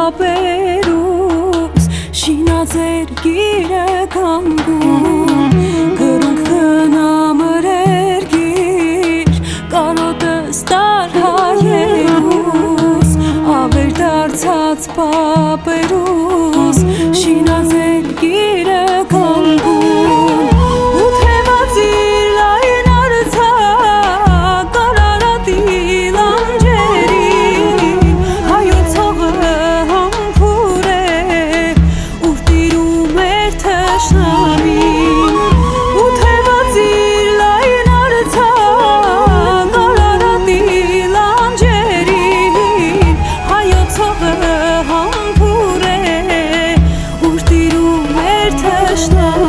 պապերուս շինաձեր գիրը կանգում գրունք կնամրեր գիր կարոտը ստար հայերուս ավեր դարձած պապերուս շինաձեր Başlar.